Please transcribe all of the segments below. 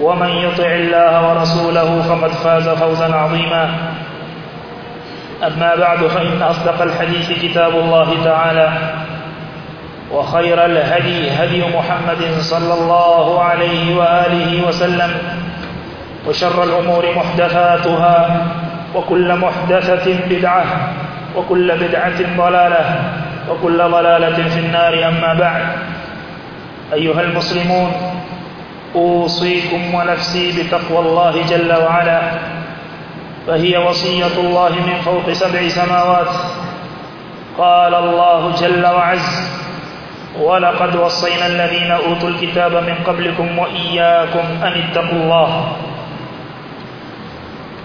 ومن يطع الله ورسوله فقد فاز فوزا عظيما. أما بعد فإن أصدق الحديث كتاب الله تعالى وخير الهدي هدي محمد صلى الله عليه وآله وسلم وشر الأمور محدثاتها وكل محدثة بدعة وكل بدعة ضلالة وكل ضلالة في النار. أما بعد أيها المسلمون أوصيكم ونفسي بتقوى الله جل وعلا. فهي وصية الله من فوق سبع سماوات. قال الله جل وعز ولقد وصينا الذين أوتوا الكتاب من قبلكم وإياكم أن اتقوا الله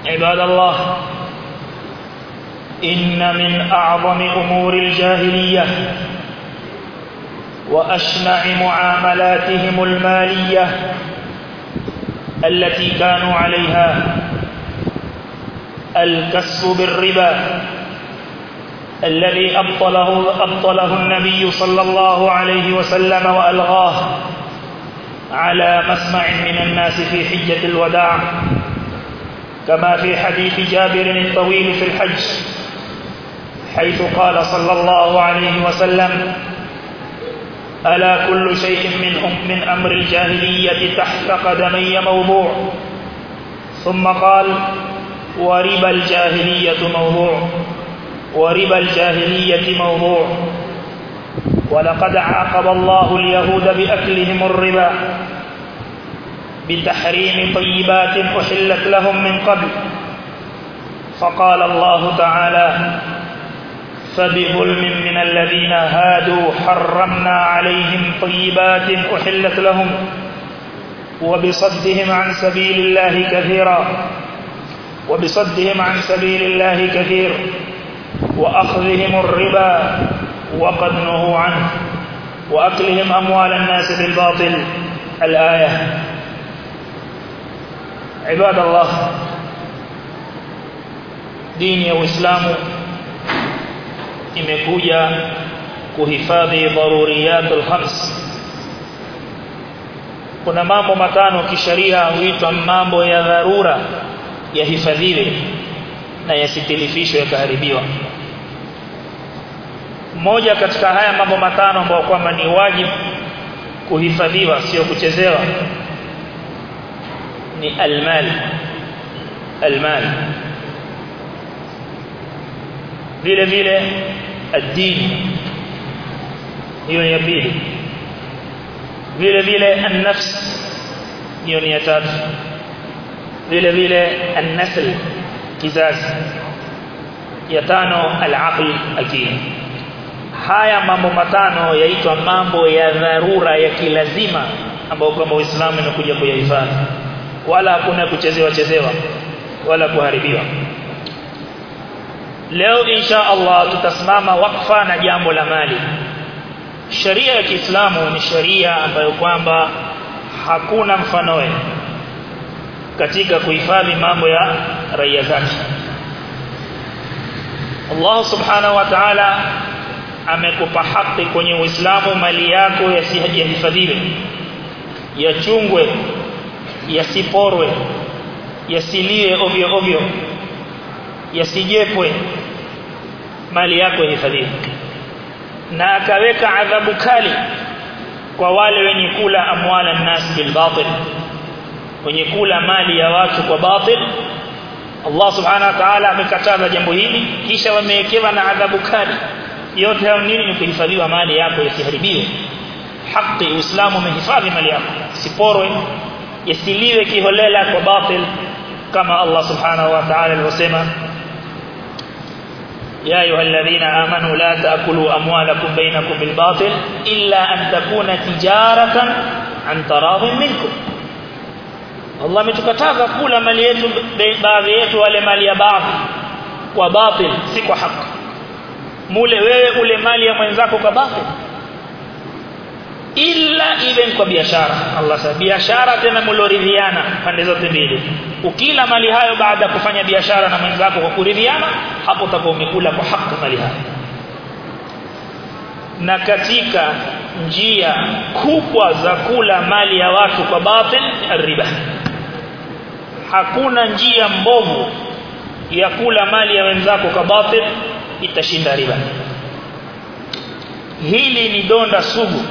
عباد الله إن من أعظم أمور الجاهلية وأشنع معاملاتهم المالية التي كانوا عليها الكسب بالربا الذي أبطله, أبطله النبي صلى الله عليه وسلم وألغاه على مسمع من الناس في حجة الوداع كما في حديث جابر الطويل في الحج حيث قال صلى الله عليه وسلم ألا كل شيء منهم من أمر الجاهلية تحت قدمي موضوع. ثم قال وربا الجاهلية موضوع. وربا الجاهلية موضوع. ولقد عاقب الله اليهود بأكلهم الربا بتحريم طيبات أحلت لهم من قبل. فقال الله تعالى فبظلم من الذين هادوا حرمنا عليهم طيبات أحلت لهم وبصدهم عن سبيل الله كثيرا وبصدهم عن سبيل الله كثير وأخذهم الربا وقد نهوا عنه وأكلهم أموال الناس بالباطل الآية. عباد الله دين يا وإسلام imekuja kuhifadhi daruriyatul khams. Kuna mambo matano kisheria huitwa mambo ya dharura yahifadhiwe na yasitilifishwe yakaharibiwa. Moja katika haya mambo matano ambayo kwamba ni wajibu kuhifadhiwa sio kuchezewa ni almal. Almal. Vile vile الدين هيو hiyo ni ya pili. Vile vile an-nafs hiyo ni ya tatu. Vile vile an-nasl kizazi. Ya tano akili haya mambo matano yaitwa mambo ya dharura ya kilazima ambayo kwamba Uislamu inakuja kuyahifadhi. Wala hakuna kuchezewa chezewa wala kuharibiwa leo insha Allah tutasimama wakfa na jambo la mali. Sharia ya Kiislamu ni sharia ambayo kwamba hakuna mfanoe katika kuhifadhi mambo ya raia zake. Allah subhanahu wa ta'ala amekupa haki kwenye Uislamu mali yako yasihifadhiwe yachungwe yasiporwe yasiliwe ovyo ovyo yasijepwe mali yako ihifadhiwe na akaweka adhabu kali kwa wale wenye kula amwala nas bil batil wenye kula mali ya watu kwa batil. Allah subhanahu wa ta'ala amekataza jambo hili kisha wamewekewa na adhabu kali. Yote hayo nini? Ni kuhifadhiwa mali yako isiharibiwe haki uislamu umehifadhi mali yako. Siporwe yasiliwe kiholela kwa batil kama Allah subhanahu wa ta'ala alivyosema يا أيها الذين آمنوا لا تأكلوا أموالكم بينكم بالباطل إلا أن تكون تجارة عن تراض منكم. الله متكتاب كل مليت بعضيت ولا مالي بعض وباطل سك حق مولي ولي مالي من ذاك وباطل illa iwe kwa biashara. Allah sasa biashara tena mloridhiana pande zote mbili. Ukila mali hayo baada ya kufanya biashara na mwenzako kwa kuridhiana hapo utakuwa umekula kwa haki mali hayo. Na katika njia kubwa za kula mali ya watu kwa batil riba. Hakuna njia mbovu ya kula mali ya wenzako kwa batil itashinda riba. Hili ni donda sugu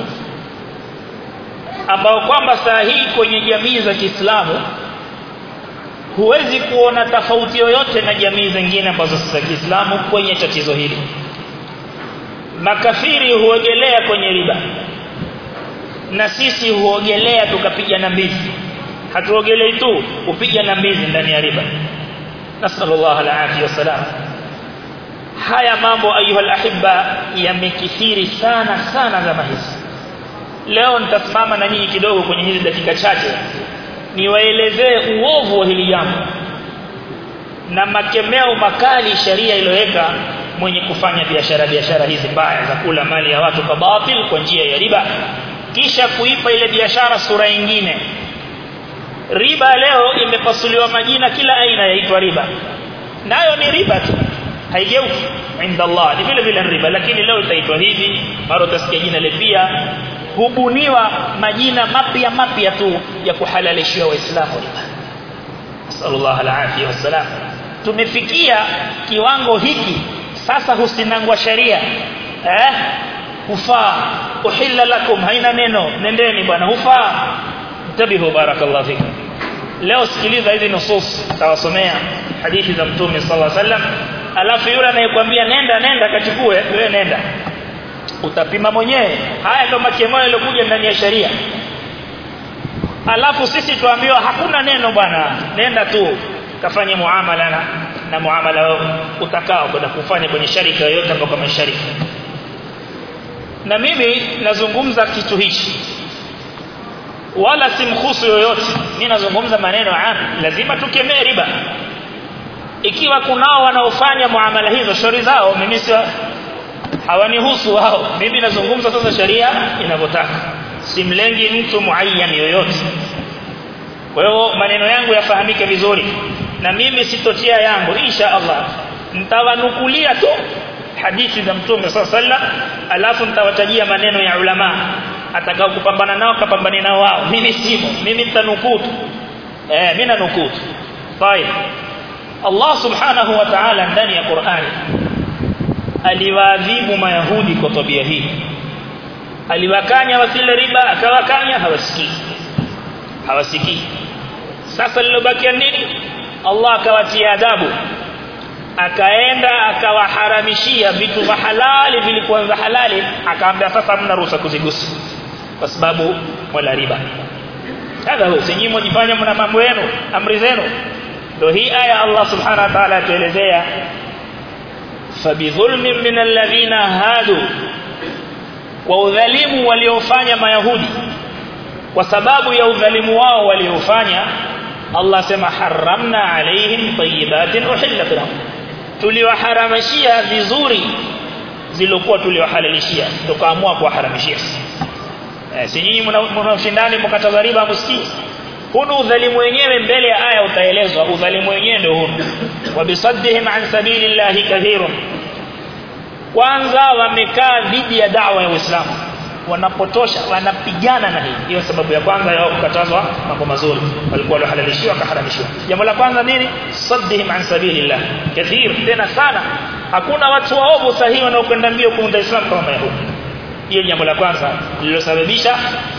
ambao kwamba saa hii kwenye jamii za Kiislamu huwezi kuona tofauti yoyote na jamii zingine ambazo si za Kiislamu kwenye tatizo hili. Makafiri huogelea kwenye riba na sisi huogelea tukapiga na mbizi. Hatuogelei tu upiga na mbizi ndani ya riba. Nasallallahu alaihi wasallam haya mambo ayuha alahibba yamekithiri sana sana zama hizi leo nitasimama na nyinyi kidogo kwenye hizi dakika chache. Niwaelezee uovu wa hili jambo. Na makemeo makali sharia iliyoweka mwenye kufanya biashara biashara hizi mbaya za kula mali ya watu kwa batil kwa njia ya riba. Kisha kuipa ile biashara sura nyingine. Riba leo imepasuliwa majina kila aina yaitwa riba. Nayo ni riba tu. Haigeuki. Inda Allah. Ni vile vile riba. Lakini leo itaitwa hivi. Mara utasikia jina le pia hubuniwa majina mapya mapya tu ya kuhalalishia waislamu. Sallallahu alaihi wasallam tumefikia kiwango hiki sasa husinangwa sheria eh? Hufaa. Uhilla lakum haina neno. Nendeni bwana hufaa. Tabihu barakallahu fikum leo sikiliza hizi nusus tawasomea hadithi za mtume sallallahu alaihi wasallam alafu yule anayekwambia nenda nenda kachukue wewe nenda utapima mwenyewe. Haya ndio makemeo yaliokuja ndani ya sheria. Alafu sisi tuambiwa hakuna neno bwana nenda tu kafanye muamala na, na muamala utakao kwenda kufanya kwenye sharika yoyote ambayo kama sharika na mimi nazungumza kitu hichi. Wala simhusu yoyote. Mimi nazungumza maneno am lazima tukemee riba. Ikiwa kunao wanaofanya muamala hizo shauri zao mimi hawanihusu wao mimi nazungumza sasa sharia inavyotaka simlengi mtu muayyan yoyote kwa hiyo maneno yangu yafahamike vizuri na mimi sitotia yangu insha Allah nitawanukulia tu hadithi za mtume sallallahu alafu nitawatajia maneno ya ulama atakao kupambana nao kapambane nao wao mimi simo mimi nitanukutu eh mimi nanukutu طيب Allah subhanahu wa ta'ala ndani ya Qur'ani aliwaadhibu mayahudi kwa tabia hii. Aliwakanya wasile riba akawakanya hawasikii. Hawasikii. Sasa lilobakia nini? Allah akawatia adabu. Akaenda akawaharamishia vitu vya halali vilikuwa vya halali akaambia sasa mna ruhusa kuzigusa kwa sababu wala riba. Hadha huwa sinyimo jifanya mna mambo yenu amri zenu. Ndio hii aya Allah subhanahu wa ta'ala atuelezea فبظلم من الذين هادوا واذلموا وليوفانا ما يهودي وسبب يوظلموا وليوفانا الله سمى حرمنا عليهم طيبات أحلت لهم تولي وحرم الشيء بزوري zilikuwa tuliohalalishia tukaamua kuharamishia. Eh sijini mnashindani mkatazariba msikii. Hunu udhalimu wenyewe mbele ya aya utaelezwa. Udhalimu wenyewe ndio hunu. Wabisaddihim an sabilillahi kathirun. Kwanza wamekaa dhidi ya dawa ya Uislamu. Wanapotosha wanapigana na hii. Hiyo sababu ya kwanza ya kukatazwa mambo mazuri. Walikuwa walihalalishiwa kaharamishiwa jambo la kwanza nini? Saddihim an sabilillah kathir tena sana. Hakuna watu waovu sahihi wanaokwenda mbio kuunda Islam kama Mayahudi hiyo jambo la kwanza lililosababisha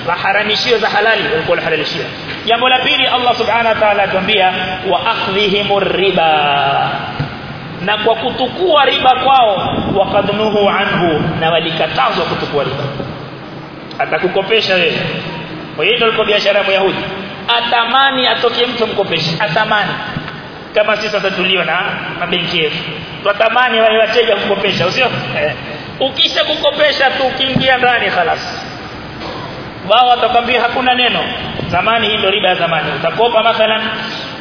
maharamishiyo za halali walikuwa wanahalalishiwa jambo la pili Allah subhanahu wa ta'ala atuambia wa akhdhihimur riba. Na kwa kutukua riba kwao wakadnuhu anhu na walikatazwa kutukua riba. Atakukopesha wewe. Kwa hiyo ndio biashara ya Yahudi atamani atoke mtu mkopeshe atamani kama sisi sasa tulio na mabenki yetu tutamani wale wateja kukopesha usio eh. ukisha kukopesha tu ukiingia ndani خلاص wao watakwambia hakuna neno zamani hii ndio riba ya zamani utakopa mathalan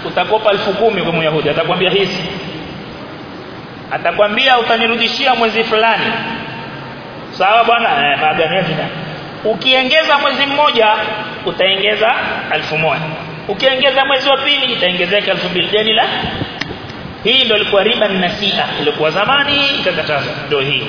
utakopa 10000 kwa Myahudi atakwambia hizi atakwambia utanirudishia mwezi fulani sawa bwana eh maagano yetu ukiongeza mwezi mmoja utaongeza 1000 ukiongeza mwezi wa pili itaongezeka 2000 deni la hii ndio ilikuwa riba nasia ilikuwa zamani ikakataza. Ndio hii.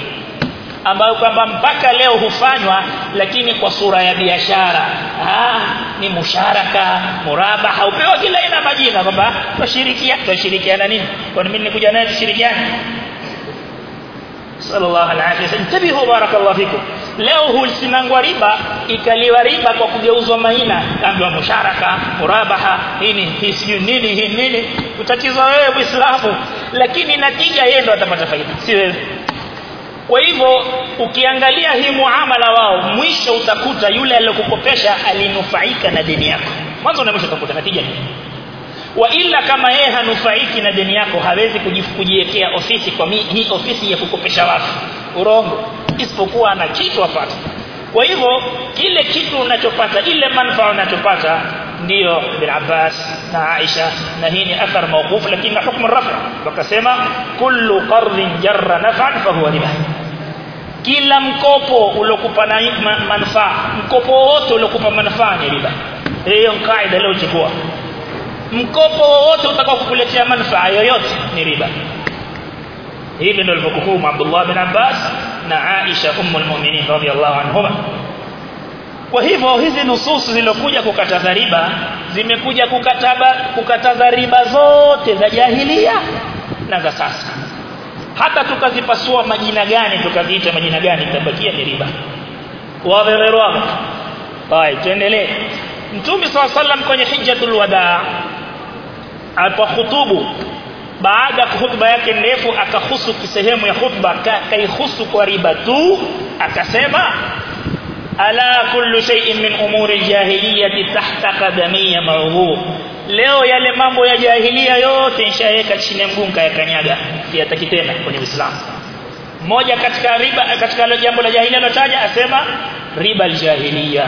Ambayo kwamba mpaka leo hufanywa lakini kwa sura ya biashara. Ah ni musharaka murabaha. Upewa kila ina majina kwamba tushirikiana tushirikiana nini? Kwa nini nikuja naye tushirikiane sallallahu alaihi wasallam tabihu barakallahu fikum. Leo husimangwa riba ikaliwa riba kwa kugeuzwa maina ambayo musharaka murabaha hii hii sijui nini hii nini. Utachizwa wewe muislamu. Lakini natija yeye ndo atapata faida. Si wewe. Kwa hivyo ukiangalia hii muamala wao mwisho utakuta yule aliyokukopesha alinufaika na deni yako. Mwanzo na mwisho utakuta natija nini wa ila kama yeye hanufaiki na deni yako hawezi kujiwekea ofisi kwa hii ofisi ya kukopesha watu. Urongo. Isipokuwa ana kitu apata kwa hivyo kile kitu unachopata ile manufaa unachopata ndio bin Abbas na Aisha na hii ni athar mawquf lakini hukumu rafa wakasema kullu qardin jarra naf'an fa huwa riba. Kila mkopo uliokupa na manufaa mkopo wote uliokupa manufaa ni riba. Hiyo kaida leo chukua mkopo wowote utakao kukuletea manufaa yoyote ni riba. Hivi ndio alivyokuhumu Abdullah bin Abbas na Aisha ummul mu'minin radhiyallahu anhuma. Kwa hivyo hizi nususu zilizokuja kukataza riba zimekuja kukataba kukataza riba zote za jahilia na za sasa. Hata tukazipasua majina gani tukaziita majina gani itabakia ni riba. Wa ghairu hai tuendelee. Mtume sallam kwenye hijjatul wadaa alipohutubu baada ya hutuba yake ndefu akahusu kisehemu ya hutuba kaihusu kwa riba tu akasema ala kullu shay'in min umuri jahiliyyati tahta qadamiyya mawdu leo yale mambo ya jahilia yote nishaweka chini mguu kayakanyaga siyataki tena kwenye Uislamu moja katika riba katika jambo la jahilia lotaja asema riba aljahiliya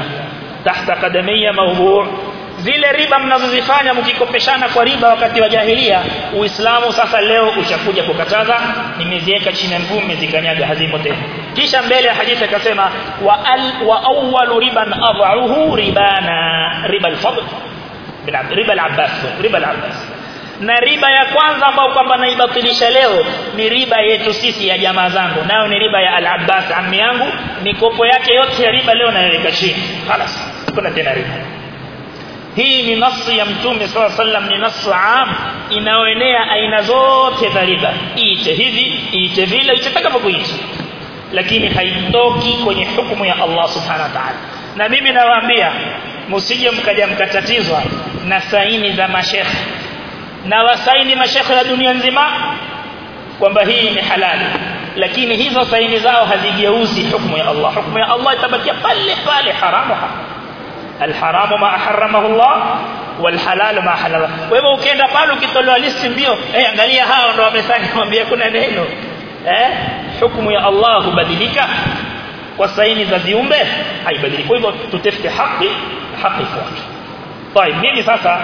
tahta qadamiyya mawdu zile riba mnazozifanya mkikopeshana kwa riba wakati wa jahilia uislamu sasa leo ushakuja kukataza nimeziweka chini ya mguu nimezikanyaga hazimo tena kisha mbele ya hadithi akasema wa al wa awwalu riban ad'uhu ribana riba al-fadl riba al-abbas riba al-abbas na riba ya kwanza ambayo kwamba naibatilisha leo ni riba yetu sisi ya jamaa zangu nayo ni riba ya al-abbas ammi yangu mikopo yake yote ya riba leo naiweka chini خلاص kuna tena riba Hii ni nasi ya mtume swalla sallam ni nasu am inaoenea aina zote za riba iite hivi iite vile itakavyokuita lakini haitoki kwenye hukumu ya Allah subhanahu wa ta'ala na mimi nawaambia msije mkaja mkatatizwa na saini za mashekhe na wasaini mashekhe ya dunia nzima kwamba hii ni halali lakini hizo saini zao hazigeuzi hukumu ya Allah hukumu ya Allah itabakia pale pale haramu haramu الحرام ما حرمه الله والحلال ما حلله kwa hivyo ukienda pale ukitolewa listi mbio eh angalia hao ndio wamefanya mwambie kuna neno eh hukumu ya Allah hubadilika kwa saini za viumbe haibadiliki kwa hivyo tutafute haki haki fuate طيب mimi sasa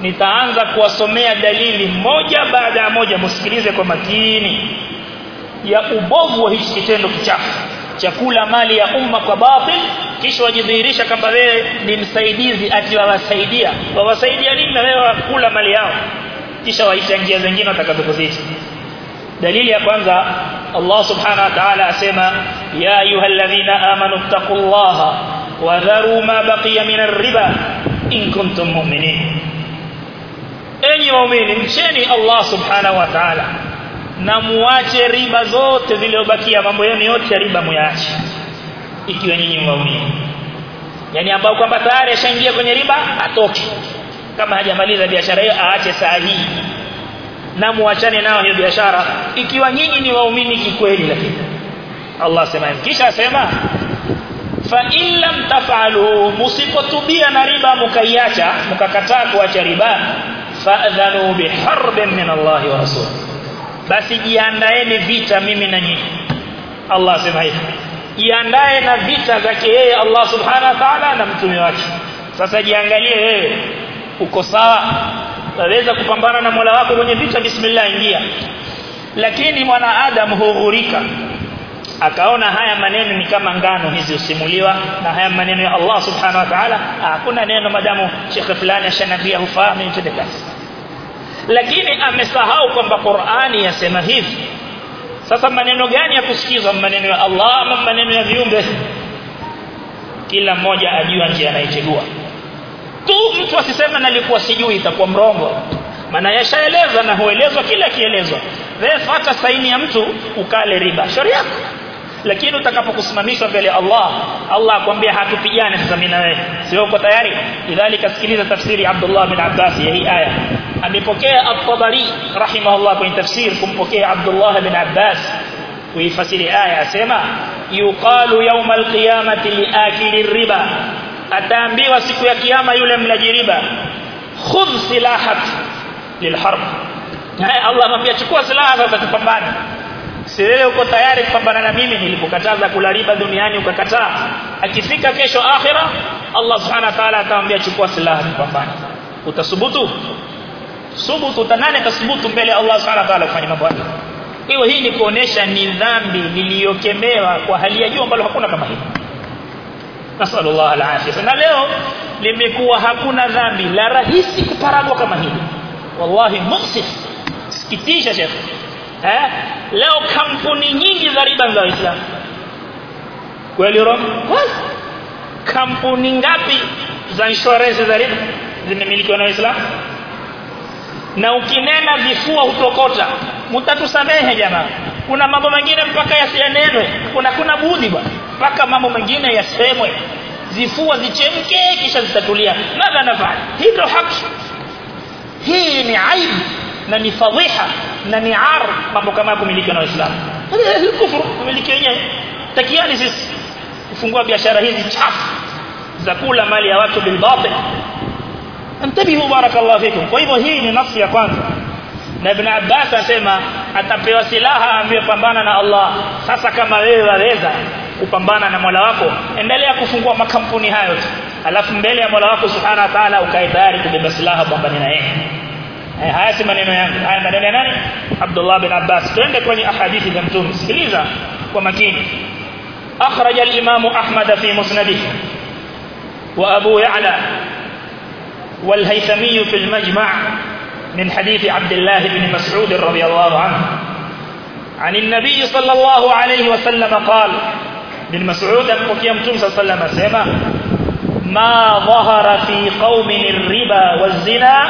nitaanza kuwasomea dalili moja baada ya moja msikilize kwa makini ya ubovu wa hichi kitendo kichafu chakula mali ya umma kwa batil kisha wajidhihirisha kama wewe ni msaidizi ati wawasaidia wawasaidia nini na wewe kula mali yao kisha waita njia zingine watakazokuzidi dalili ya kwanza Allah subhanahu wa ta'ala asema ya ayyuhalladhina amanu taqullaha wa dharu ma baqiya min ar-riba in kuntum mu'minin enyi waumini mcheni Allah subhanahu wa ta'ala na muache riba zote zilizobakia. Mambo yenu yote ya riba muyaache ikiwa nyinyi waumini yani ambao kwamba tayari ashaingia kwenye riba atoke. Kama hajamaliza biashara hiyo aache saa hii. Na muachane nao hiyo biashara ikiwa nyinyi ni waumini kikweli lakini. Allah sema kisha asema fa in lam taf'alu musipotubia na riba mukaiacha mukakataa kuacha riba fa'dhanu biharbin min Allah wa rasul basi jiandaeni vita mimi na nyinyi. Allah asema hivi. Jiandae na vita zake yeye Allah subhanahu wa ta'ala na mtume wake. Sasa jiangalie wewe. Uko sawa? Waweza kupambana na Mola wako kwenye vita? Bismillah ingia. Lakini mwanadamu hughurika akaona haya maneno ni kama ngano hizi usimuliwa na haya maneno ya Allah subhanahu wa ta'ala. Hakuna neno madamu shekhe fulani ashanabia hufahamu nitende kazi lakini amesahau kwamba Qur'ani yasema hivi. Sasa maneno gani ya kusikiza? Maneno ya Allah ama maneno ya viumbe? Kila mmoja ajua njia anaichagua tu mtu asisema nalikuwa sijui itakuwa mrongo. Maana yashaeleza na huelezwa kila kielezo. Wewe fuata saini ya mtu ukale riba. Sharia. Lakini utakapokusimamishwa mbele Allah Allah akwambia hatupigane sasa mimi na wewe. Sio uko tayari? Idhalika sikiliza tafsiri Abdullah bin Abbas ya hii aya amepokea at-Tabari rahimahullah kwenye tafsir kumpokea Abdullah bin Abbas kuifasiri aya asema yuqalu yawm al-qiyamati liakili riba ataambiwa siku ya kiyama yule mlaji riba khudh silahak lilharb Allah amwambia chukua silaha sasa tupambane si wewe uko tayari kupambana na mimi nilipokataza kula riba duniani ukakataa akifika kesho akhira Allah subhanahu wa ta'ala atamwambia chukua silaha tupambane utasubutu subutu tanane tasbutu mbele Allah subhanahu wa ta'ala kufanya mambo haya hiyo hii ni kuonesha ni dhambi niliyokemewa kwa hali ya juu ambalo hakuna kama hili nasallallahu alaihi na leo limekuwa hakuna dhambi la rahisi kuparagwa kama hili wallahi muksif sikitisha shekhi eh? Leo kampuni nyingi za riba za Uislamu kweli kampuni ngapi za insurance za riba zimemilikiwa na Uislamu na ukinena vifua hutokota. Mtatusamehe jamaa. Kuna mambo mengine mpaka yasienenwe kuna kuna budi bwana. Mpaka mambo mengine yasemwe. Zifua zichemke kisha zitatulia madha nafanya? Hii haki. Hii ni aibu na ni fadhiha na ni ar mambo kama kumiliki na waislamu kufuru kumiliki wenyewe takiani sisi kufungua biashara hizi chafu za kula mali ya watu bil batil antabihu barakallahu fikum kwa hivyo hii ni nafsi ya kwanza na ibn Abbas asema atapewa silaha amepambana na Allah sasa kama wewe waweza kupambana na Mola wako endelea kufungua makampuni hayo alafu mbele ya Mola wako subhanahu wa ta'ala ukae tayari kubeba silaha pambana na yeye haya si maneno yangu haya maneno ya nani Abdullah bin Abbas twende kwenye ahadithi za mtume sikiliza kwa makini أخرج الإمام أحمد في مسنده وأبو يعلى والهيثمي في المجمع من حديث عبد الله بن مسعود رضي الله عنه. عن النبي صلى الله عليه وسلم قال بن مسعود أبقى يمتون صلى الله عليه وسلم سيما ما ظهر في قوم الربا والزنا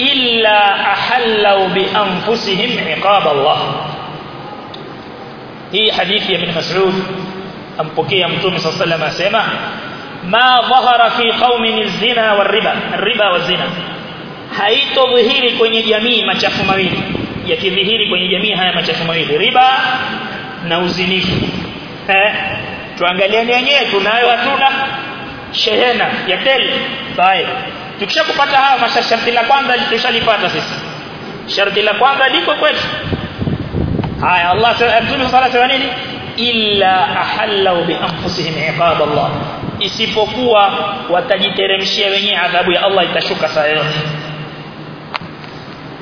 إلا أحلوا بأنفسهم عقاب الله. هي حديث ابن مسعود أمبكي يمتون صلى الله عليه وسلم سيما ما ظهر في قوم الزنا والربا الربا والزنا. حيث ظهير كوني جميع ما شافوا مويل يكي ظهير كوني جميع هاي ما شافوا مويل ربا نوزنيف تواجلين ينية تنايو أتونا شهنا يتل طيب تكشكو فتاها ما شرط الله قوانا تشالي فاتا سيس شرط الله قوانا ليكو كويت هاي الله سبحانه وتعالى إلا أحلوا بأنفسهم عقاب الله isipokuwa watajiteremshia wenyewe adhabu ya Allah itashuka saa yote.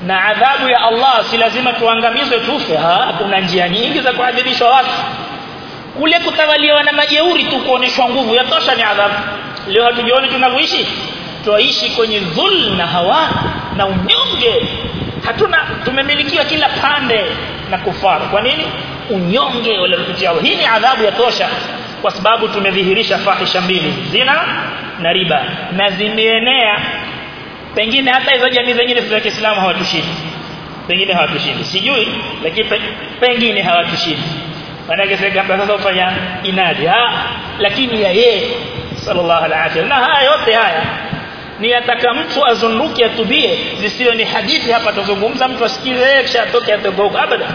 Na adhabu ya Allah si lazima tuangamizwe tufe kuna njia nyingi za kuadhibishwa watu. Kule kutawaliwa na majeuri tu kuoneshwa nguvu yatosha ni adhabu. Leo hatujioni tunavyoishi. Tuishi kwenye dhul na hawa na unyonge. Hatuna tumemilikiwa kila pande na kufara kwa nini? Unyonge waliopitia hii ni adhabu ya tosha kwa sababu tumedhihirisha fahisha mbili zina na riba. Na zimeenea. Pengine hata hizo jamii zingine za Kiislamu hawatushindi. Pengine hawatushindi. Sijui lakini pengine hawatushindi. Manake sasa sasa ufanya inadi. Ha lakini ya yeye sallallahu alaihi na haya yote haya ni ataka mtu azunduke atubie. Zisiyo ni hadithi hapa tuzungumza mtu asikize kisha atoke atogoka abada.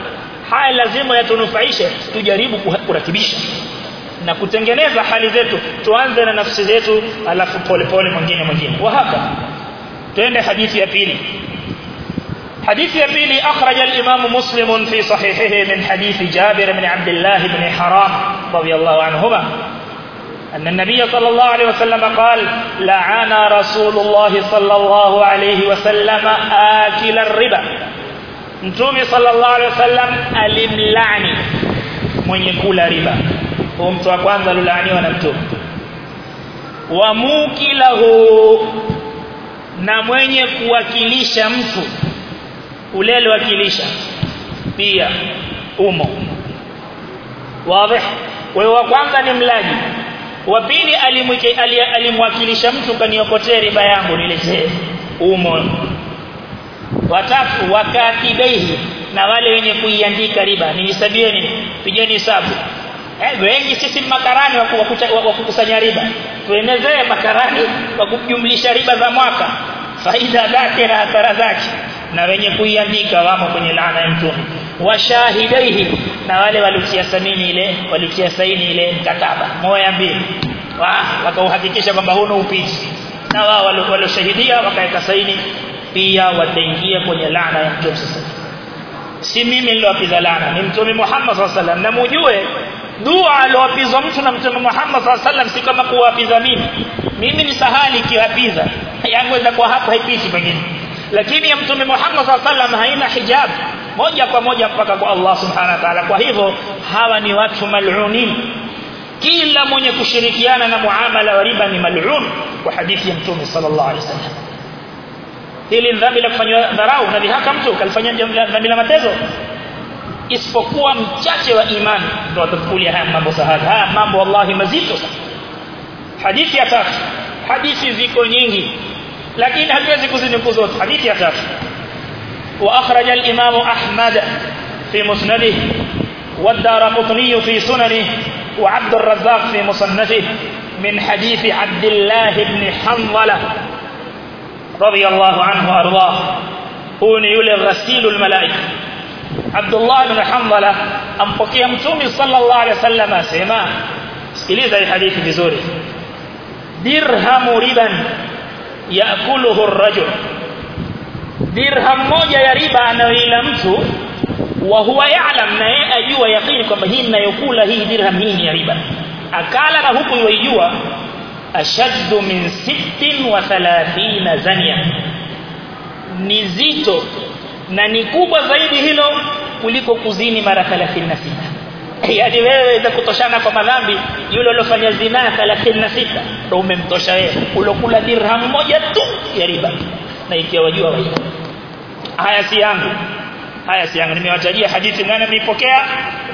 Haya lazima yatunufaishe. Tujaribu kurakibisha na kutengeneza hali zetu. Tuanze na nafsi zetu alafu pole pole mwingine mwingine. Wa hapa twende hadithi ya pili. حديث يبيلي أخرج الإمام مسلم في صحيحه من حديث جابر بن عبد الله بن حرام رضي الله عنهما أن النبي صلى الله عليه وسلم قال لعن رسول الله صلى الله عليه وسلم آكل الربا متومي صلى الله عليه وسلم alimlani mwenye kula riba. Huyo mtu wa kwanza alolaaniwa na mtume wa mukilahu na mwenye kuwakilisha mtu. Ule wakilisha. Pia umo. Wazi. Wewe wa kwanza ni mlaji. Wa pili alimwakilisha mtu kaniokotee riba yangu niletee umo. Watatu wakatibaihi na wale wenye kuiandika riba. Nihesabieni pigeni hesabu eh wengi sisi makarani wa kukusanya riba. Tuenezee makarani wa kujumlisha riba za mwaka. Faida zake na hasara zake. Na wenye kuiandika wamo kwenye laana ya mtume. Washahidaihi na wale walitia samini ile walitia saini ile mkataba. Moya mbili. Wakauhakikisha kwamba huna upiti. Na wao walioshahidia wakaweka saini. Pia wataingia kwenye laana ya mtume sasa. Si mimi nilowapiza laana ni mtume Muhammad sallallahu alaihi wasallam na mujue dua alowapizwa mtu na mtume Muhammad sallallahu alaihi wasallam si kama kuwapiza mimi mimi ni sahali kiwapiza yangu kwa hapa haipiti pengine lakini ya mtume Muhammad sallallahu alaihi wasallam haina hijab moja kwa moja mpaka kwa Allah subhanahu wa ta'ala kwa hivyo hawa ni watu mal'unin kila mwenye kushirikiana na muamala wa riba ni mal'un kwa hadithi ya mtume sallallahu alaihi wasallam hili dhambi la kufanywa dharau na dhihaka mtu kalifanya dhambi la matezo isipokuwa mchache wa imani ndio atakulia haya mambo sahali haya mambo wallahi mazito sana hadithi ya tatu hadithi ziko nyingi lakini hatuwezi kuzinukuu zote hadithi ya tatu واخرج الامام احمد في مسنده والدارقطني في سننه وعبد الرزاق في مصنفه من حديث عبد الله بن حنظله رضي الله عنه وارضاه هو يولي غسيل الملائكه الله بن حنظله ampokea mtume sallallahu alaihi wasallam asema sikiliza hii hadithi vizuri dirhamu riban yakuluhu ar-rajul dirham moja ya riba anayoila mtu wa huwa ya'lam na yeye ajua yakini kwamba hii ninayokula hii dirham hii ni riba akala na huku yuijua ashaddu min 36 zania ni zito na ni kubwa zaidi hilo kuliko kuzini mara 36 yaani wewe itakutoshana kwa madhambi yule aliyofanya zinaa 36 ndio umemtosha wewe ulokula dirham moja tu ya riba na ikiwa wajua wewe haya si yangu haya si yangu nimewatajia hadithi nani ameipokea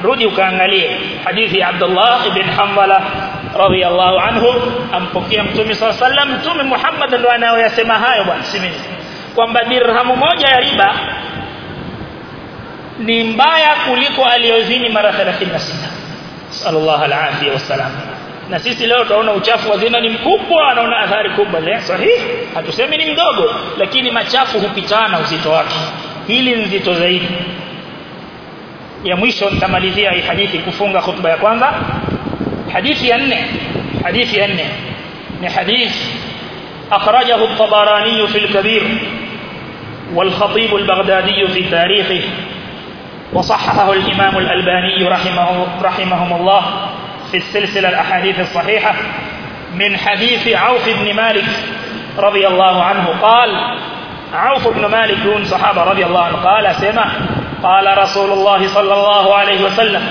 rudi ukaangalie hadithi ya Abdullah ibn Hanbala radhiyallahu anhu ampokea mtume sallallahu alaihi wasallam mtume Muhammad ndo anayoyasema hayo bwana si mimi kwamba dirhamu moja ya riba ni mbaya kuliko aliyozini mara 36 sallallahu alaihi wasallam na sisi leo tunaona uchafu wa zina ni mkubwa anaona athari kubwa le sahihi hatusemi ni mdogo lakini machafu hupitana uzito wake hili nzito zaidi ya mwisho nitamalizia hii hadithi kufunga khutba ya kwanza hadithi ya nne hadithi ya nne ni hadithi akhrajahu at-tabarani fi al-kabir والخطيب البغدادي في تاريخه وصححه الإمام الألباني رحمه, رحمهم الله في السلسلة الأحاديث الصحيحة من حديث عوف بن مالك رضي الله عنه. قال عوف بن مالك دون صحابة رضي الله عنه. قال أسمع قال رسول الله صلى الله عليه وسلم.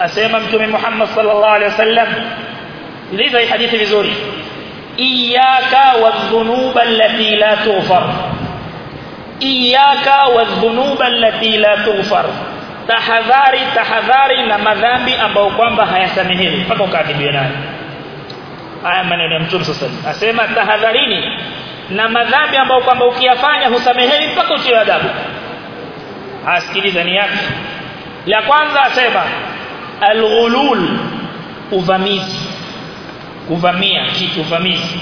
أسممت من محمد صلى الله عليه وسلم. لذا حديث بزوري إياك والذنوب التي لا تغفر. إياك والذنوب التي لا تغفر. Tahadhari tahadhari na madhambi ambayo kwamba hayasamehewi mpaka ukaadhibiwe nayo. Haya maneno ya mtume sasa asema tahadharini na madhambi ambayo kwamba ukiyafanya husamehewi mpaka utiwe adabu. Asikiliza ni yake la kwanza asema alghulul uvamizi. Kuvamia kitu uvamizi.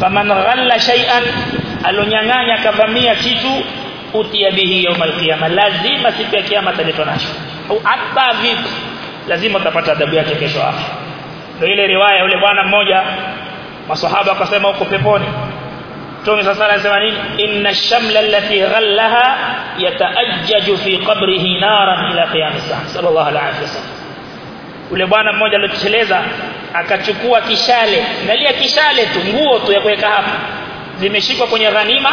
Faman ghalla shay'an alonyang'anya kavamia kitu utia bihi yawm alqiyama lazima siku ya kiyama ataletwa nacho hata vipi lazima utapata adhabu yake kesho hapo ndio ile riwaya yule bwana mmoja maswahaba akasema huko peponi Mtume sasa anasema nini inna shamla allati ghallaha yataajjaju fi qabrihi naran ila qiyam as-saa sallallahu alaihi wasallam ule bwana mmoja aliyocheleza akachukua kishale angalia kishale tu nguo tu ya kuweka hapa zimeshikwa kwenye ghanima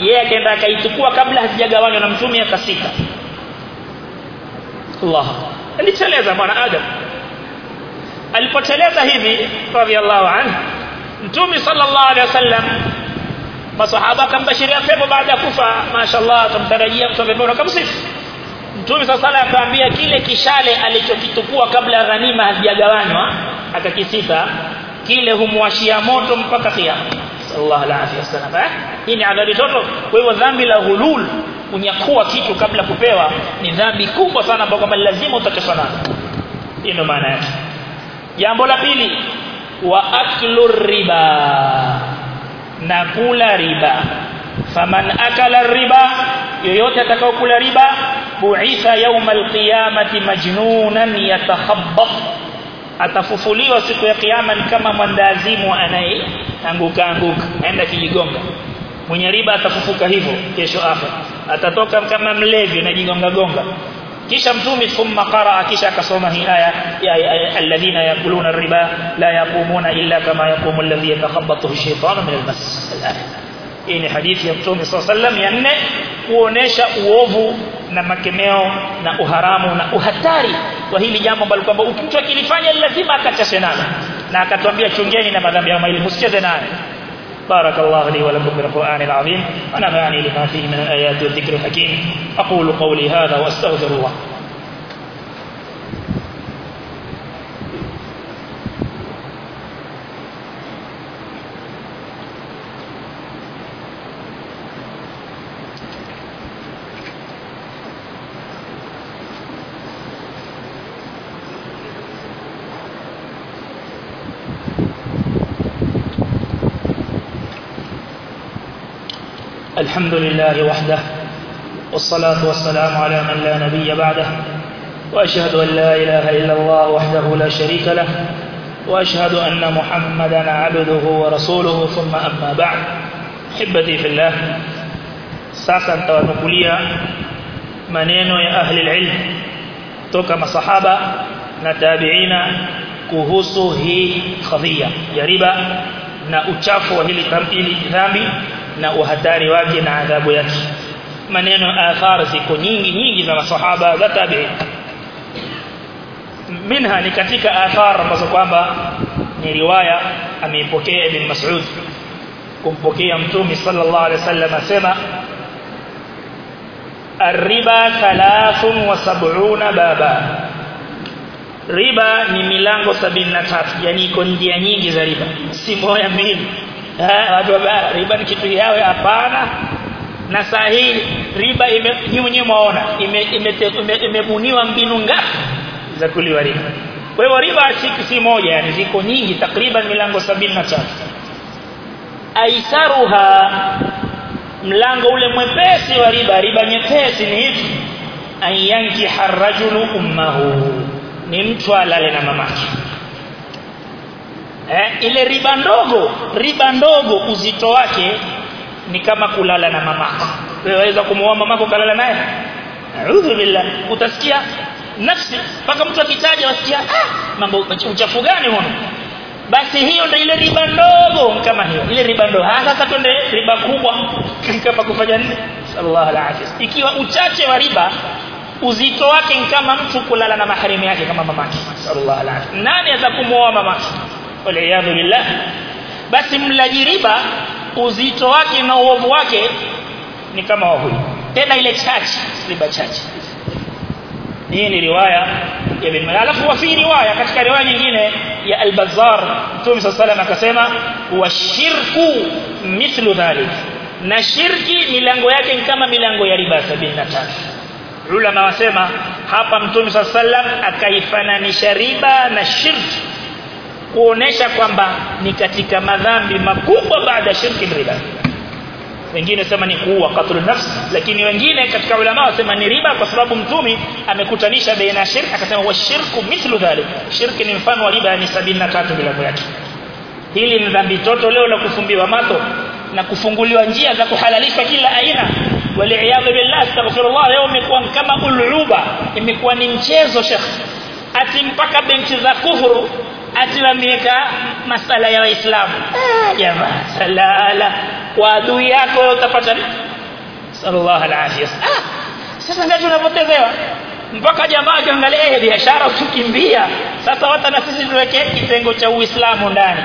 yeye akaenda akaichukua kabla hazijagawanywa na mtume akasika Allah alicheleza bwana Adam. Alipoteleza hivi radhiallahu anhu mtume sallallahu alaihi wasallam masahaba akambashiria pepo baada ya kufa. Mashaallah tumtarajia mtu peponi akamsifu. Mtume sallallahu alaihi akaambia kile kishale alichokitukua kabla ghanima hazijagawanywa akakisita kile humwashia moto mpaka kiyama sallallahu alaihi wasallam eh hii ni adhabu toto kwa hivyo dhambi la ghulul kunyakua kitu kabla kupewa ni dhambi kubwa sana ambayo kwamba lazima utakeswa nayo hii ndio maana yake jambo la pili wa aklu riba na kula riba faman akala riba yoyote atakayokula riba bu'itha yawm alqiyamati majnunan yatakhabbat atafufuliwa siku ya kiyama kama mwandazimu anayeanguka anguka aenda kijigonga mwenye riba atafufuka hivyo kesho afa atatoka kama mlevi anajigonga gonga kisha mtume thumma qaraa kisha akasoma hii aya ya alladhina yakuluna riba la yaqumuna illa kama yaqumu alladhi yatakhabbathu ash-shaytanu min al-mas hii ni hadithi ya mtume sallallahu ya nne kuonesha uovu na makemeo na uharamu na uhatari wa hili jambo ambalo kwamba mtu akilifanya lazima akachase nalo na akatuambia chungeni na madhambi ya maili msicheze nayo بارك الله لي ولكم بالقرآن العظيم ونفعني لما فيه من الآيات والذكر الحكيم أقول قولي هذا وأستغفر الله الحمد لله وحده والصلاة والسلام على من لا نبي بعده وأشهد أن لا إله إلا الله وحده لا شريك له وأشهد أن محمدا عبده ورسوله ثم أما بعد. حبتي في الله sasa nitawanukulia maneno ya ahli ilm toka masahaba na tabiina kuhusu hii kadhia ya riba na uchafu wa hili dhambi na uhatari wake na adhabu yake maneno athar ziko nyingi nyingi za masahaba za tabi'in minha ni katika athar ambazo kwamba ni riwaya ameipokea ibn Mas'ud kumpokea mtume sallallahu alaihi wasallam asema الربا 73 baba riba ni milango 73 yani iko njia nyingi za riba si moja mbili watu wa riba ni kitu yao hapana. Na saa hii riba nyinyi mwaona imebuniwa mbinu ngapi za kuliwa riba? Kwa hivyo riba si moja yani ziko nyingi takriban milango 73 aisaruha mlango ule mwepesi wa riba riba nyepesi ni hivi. Ayanki harajulu ummahu ni mtu alale na mamake eh, ile riba ndogo riba ndogo uzito wake ni kama kulala na mamako. Wewe waweza kumuoa mamako kalala naye? A'udhu billah. Utasikia nafsi mpaka mtu akitaja wasikia ah mambo uchafu gani huno basi hiyo ndio ile riba ndogo kama hiyo. Ile riba ndogo ah sasa twende riba kubwa. Kama kufanya nini? Sallallahu alaihi ikiwa uchache wa riba uzito wake kama mtu kulala na maharimu yake kama mamake. Sallallahu alaihi nani atakumuoa mamake waliyadhu billah basi mlaji riba uzito wake na uovu wake ni kama wa huyu tena ile chache riba chache. Hii ni riwaya ya bin mala alafu wa fi riwaya katika riwaya nyingine ya al-Bazzar Mtume sallallahu akasema wa shirku mithlu dhalik. Na shirki milango yake ni kama milango ya riba 73 ulama wasema hapa Mtume sallallahu akaifananisha riba na shirki kuonesha kwamba ni katika madhambi makubwa baada shirki riba. Wengine sema ni kuua katul nafs lakini wengine katika ulama wasema ni riba kwa sababu mtumi amekutanisha baina ya shirk akasema wa shirku mithlu dhalik. Shirki ni mfano wa riba ni 73 milango yake. Hili ni dhambi toto leo la kufumbiwa mato na kufunguliwa njia za kuhalalisha kila aina. Waliaadha billah astaghfirullah leo imekuwa kama uluba imekuwa ni mchezo shekhi ati mpaka benchi za kufuru ati wameweka masala ya waislamu ah jamaa salala kwa adui yako utapata sallallahu alaihi wasallam. Sasa ndio tunapotezewa mpaka jamaa akiangalia eh biashara ukikimbia sasa hata na sisi tuweke kitengo cha uislamu ndani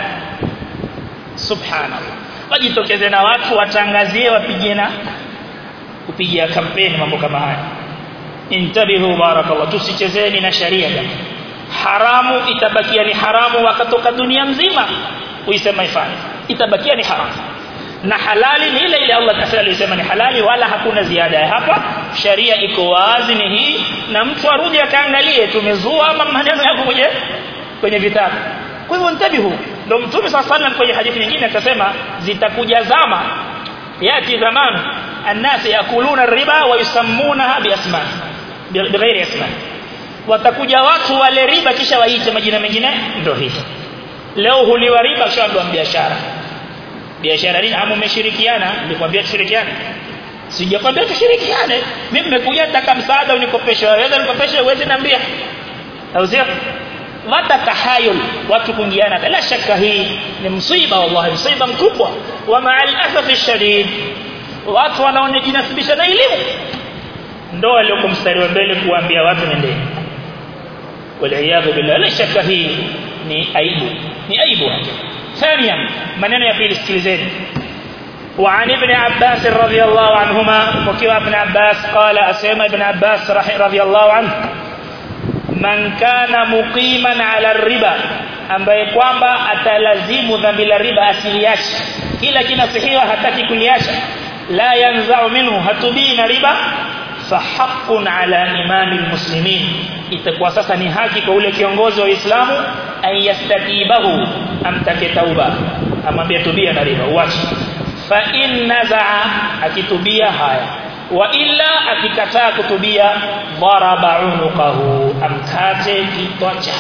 subhanallah. Wajitokeze na watu watangazie wapige na kupigia kampeni mambo kama haya intabihu barakallah. Tusichezeni na sharia jamani haramu itabakia ni haramu wakatoka dunia mzima uisema ifanye itabakia ni haramu na halali ni ile ile Allah Taala alisema ni halali wala hakuna ziada hapa sharia iko wazi ni hii na mtu arudi akaangalie tumezua ama maneno yako kwenye kwenye vitabu kwa hivyo ntabihu ndio mtume sallallahu alaihi kwenye hadithi nyingine akasema zitakuja zama yati zaman الناس ياكلون الربا ويسمونها باسماء بغير اسماء watakuja watu wale riba kisha waite majina mengine. Ndio hivi leo huliwa riba kisha ndio biashara. Biashara nini? Ama umeshirikiana nikwambia tushirikiane. Sijakwambia tushirikiane. Mimi nimekuja nataka msaada unikopeshe waweza nikopeshe uweze niambia. Au sio? Mata tahayul watu kuingiana. Bila shaka hii ni msiba wallahi msiba mkubwa. Wa ma'al asaf shadid. Watu wanaonejinasibisha na elimu. Ndo aliyokumstari wa mbele kuambia watu nendeni والعياذ بالله لا شك فيه ني عيب ني عيب ثانيا من أنا يقيل استلزاني وعن ابن عباس رضي الله عنهما وكيف ابن عباس؟ قال أسيما ابن عباس رضي الله عنه من كان مقيما على الربا ambaye kwamba atalazimu dhambi la riba asiliache kila kinasihiwa hataki kuliacha la yanzao minhu hatubii na ربا. فحق على إمام المسلمين. إتقواسا سنهاكي كولة كيونغوزي وإسلام أن يستتيبه. أم تكتوبة أما بيتوبية نريبا. واش فإن نزع. أكتوبية هاي وإلا أكتا كتوبية ضرب عنقه. أم تاتي كتوجه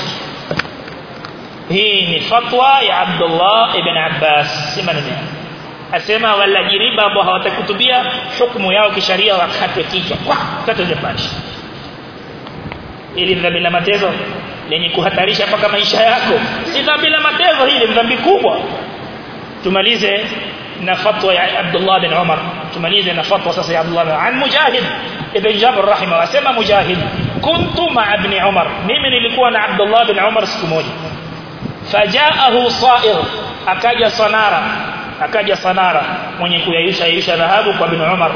هي فتوى عبد الله بن عباس. سمنه asema wala jiriba ambao hawatakutubia hukumu yao kisharia wakatwe kichwa kwa kata jepashi ili dhambi la matezo lenye kuhatarisha mpaka maisha yako si dhambi la matezo hili dhambi kubwa tumalize na fatwa ya Abdullah bin Umar tumalize na fatwa sasa ya Abdullah an Mujahid ibn Jabr rahima asema Mujahid kuntu ma ibn Umar mimi nilikuwa na Abdullah bin Umar siku moja fajaahu sa'ir akaja sanara akaja sanara mwenye kuyayusha yusha dhahabu kwa ibn Umar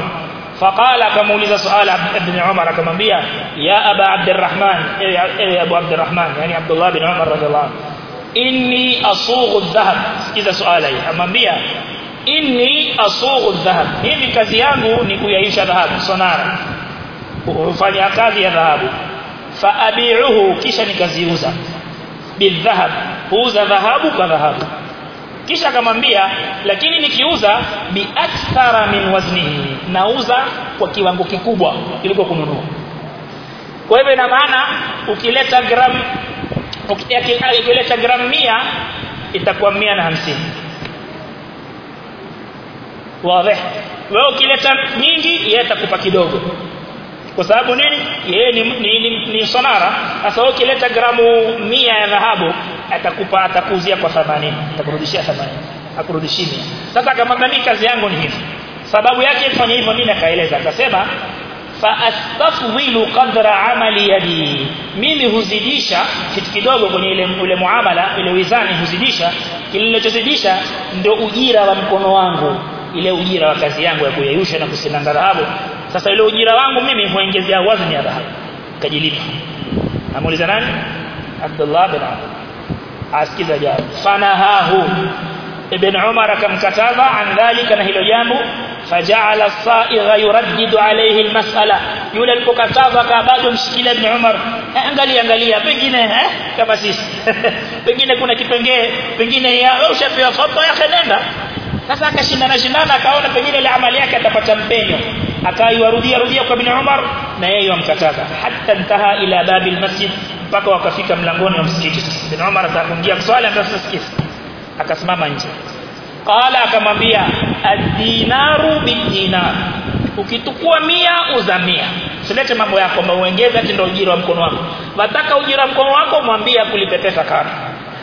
faqala akamuuliza swala ibn Umar akamwambia ya aba Abdurrahman ewe abu Abdurrahman yani Abdullah bin Umar radhiallahu inni asughu dhahab sikiza swala hii amwambia inni asughu dhahab hivi kazi yangu ni kuyayusha dhahabu sonara kufanya kazi ya dhahabu fa abi'uhu kisha nikaziuza bidhahab huuza dhahabu kwa dhahabu kisha akamwambia lakini nikiuza bi akthara min waznihi nauza kwa kiwango kikubwa kuliko kununua. Kwa hivyo ina maana ukileta gram ukileta gram 100 itakuwa 150 wazi. Wewe ukileta nyingi yeye atakupa kidogo. Kwa sababu nini? Yeye ni, ni, ni, ni sonara. Sasa ukileta gramu 100 ya dhahabu atakupa atakuzia kwa 80 atakurudishia 80 akurudishini. Sasa kama mimi kazi yangu ni hivi. Sababu yake ifanye hivyo mimi nakaeleza akasema fa astafwilu qadra amali yadi. Mimi huzidisha kitu kidogo kwenye ile ule muamala ile wizani huzidisha. Kilichozidisha ndio ujira wa mkono wangu ile ujira wa kazi yangu ya kuyeyusha na kusinanda dhahabu sasa ile ujira wangu mimi huongezea wazni ya dhahabu. Kajilipa amuuliza nani? Abdullah bin Umar asikiza jawabu fanahahu ibn Umar akamkataza an dhalika na hilo jambo faja'ala as-sa'igha yuraddidu alayhi al-mas'ala yule alipokataza akabado mshikilia ibn Umar angalia angalia pengine eh kama sisi pengine kuna kipengee pengine ya ushapewa fatwa yake nenda sasa akashindana shindana akaona pengine ile amali yake atapata mpenyo akaiwarudia rudia kwa ibn Umar na yeye yamkataza hatta intaha ila babil masjid mpaka wakafika mlangoni wa msikiti. Bin Umar atakungia kuswali ndio sasa akasimama nje. Qala akamwambia ad-dinaru bid-dinar. Ukitukua mia uzamia usilete mambo yako kwamba uongeze ati ndio ujira wa mkono wako. Wataka ujira wa mkono wako mwambie akulipe pesa kana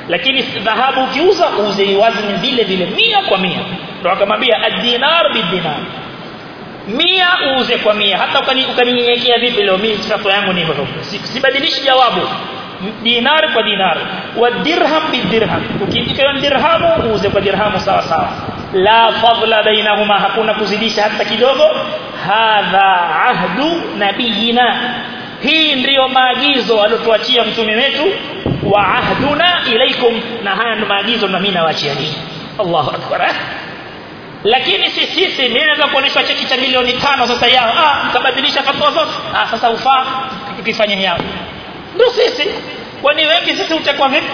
lakini dhahabu ukiuza uuze wazni vile vile mia kwa mia. Ndio akamwambia ad-dinar bid-dinar mia uuze kwa mia. Hata ukaninyenyekea vipi leo? Mimi fatwa yangu ni hivyo. Sibadilishi jawabu. Dinar kwa dinar. Wa dirham bidirham yon dirhamu uuze kwa dirhamu sawa sawa. La fadla bainahuma. Hakuna kuzidisha hata kidogo. Hadha ahdu nabiyina. Hii ndiyo maagizo aliyotuachia mtume wetu. Wa ahduna ilaikum na haya ndio maagizo na mimi nawaachia ninyi. Allahu akbar lakini si sisi mimi naweza kuonyesha cheki cha milioni tano sasa yao ah mtabadilisha fatwa zote? Ah sasa ufaa ukifanya yao ndio sisi. Kwani wengi sisi utakuwa vipi?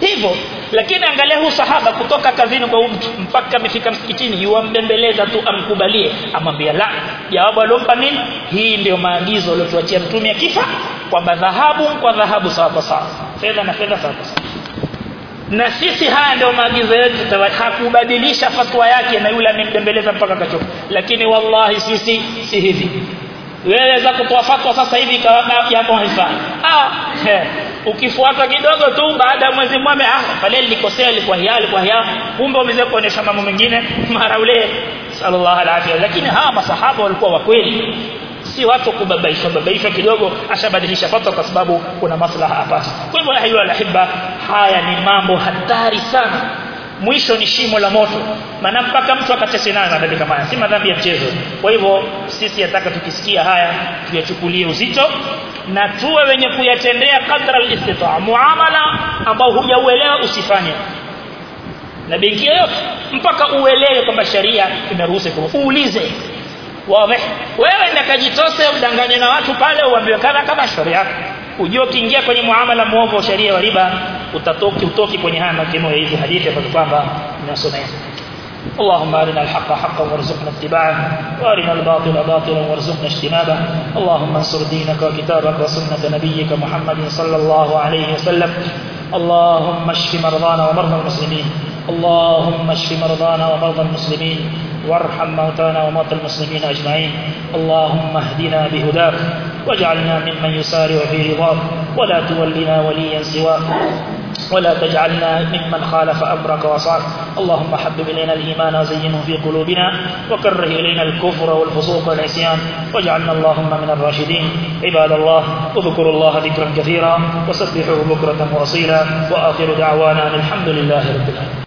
Hivyo. Lakini angalia huu sahaba kutoka kazini kwa mtu mpaka amefika msikitini yuambembeleza tu amkubalie amwambia la jawabu alompa nini? Hii ndio maagizo aliyotuachia mtume akifa kwamba dhahabu kwa dhahabu sawa sawa. Fedha na fedha sawa sawa na sisi haya ndio maagizo yetu hakubadilisha fatwa yake na yule amembembeleza mpaka kachoka lakini wallahi sisi si hivi wewe za kutoa fatwa sasa hivi kama jambo haifai ah ukifuata kidogo tu baada ya mwezi mmoja ah pale nilikosea ilikuwa hiya ilikuwa hiya kumbe umeweza kuonyesha mambo mengine mara ule sallallahu alaihi lakini hawa masahaba walikuwa wa kweli si watu kubabaishwa babaishwa kidogo ashabadilisha fatwa kwa sababu kuna maslaha hapa. Kwa hivyo ayu alahibba haya ni mambo hatari sana. Mwisho ni shimo la moto. Maana mpaka mtu akatese nayo madhambi kama haya. Si madhambi ya mchezo. Kwa hivyo sisi yataka tukisikia haya tuyachukulie uzito na tuwe wenye kuyatendea kadra al-istita'a muamala ambao hujauelewa usifanye. Na benki yote mpaka uelewe kwamba sharia inaruhusu uulize wazi wewe ndakajitose udanganye na watu pale uambiwe kana kama sharia ujue ukiingia kwenye muamala muovu sharia wa riba utatoki utoki kwenye haya makemo ya hizi hadithi ambazo kwamba ninasomea اللهم أرنا الحق حقا وارزقنا اتباعه وأرنا الباطل باطلا وارزقنا اجتنابه اللهم انصر دينك وكتابك وسنة نبيك محمد صلى الله عليه وسلم اللهم اشف مرضانا ومرضى المسلمين اللهم اشف مرضانا ومرضى المسلمين وارحم موتانا وموتى المسلمين أجمعين. اللهم اهدنا بهداك واجعلنا ممن يسارع في رضاك ولا تولنا وليا سواك ولا تجعلنا ممن خالف أمرك وصاك. اللهم حبب إلينا الإيمان وزينه في قلوبنا وكره إلينا الكفر والفسوق والعصيان واجعلنا اللهم من الراشدين. عباد الله اذكروا الله ذكرا كثيرا وسبحوه بكرة وأصيلا. وآخر دعوانا الحمد لله رب العالمين.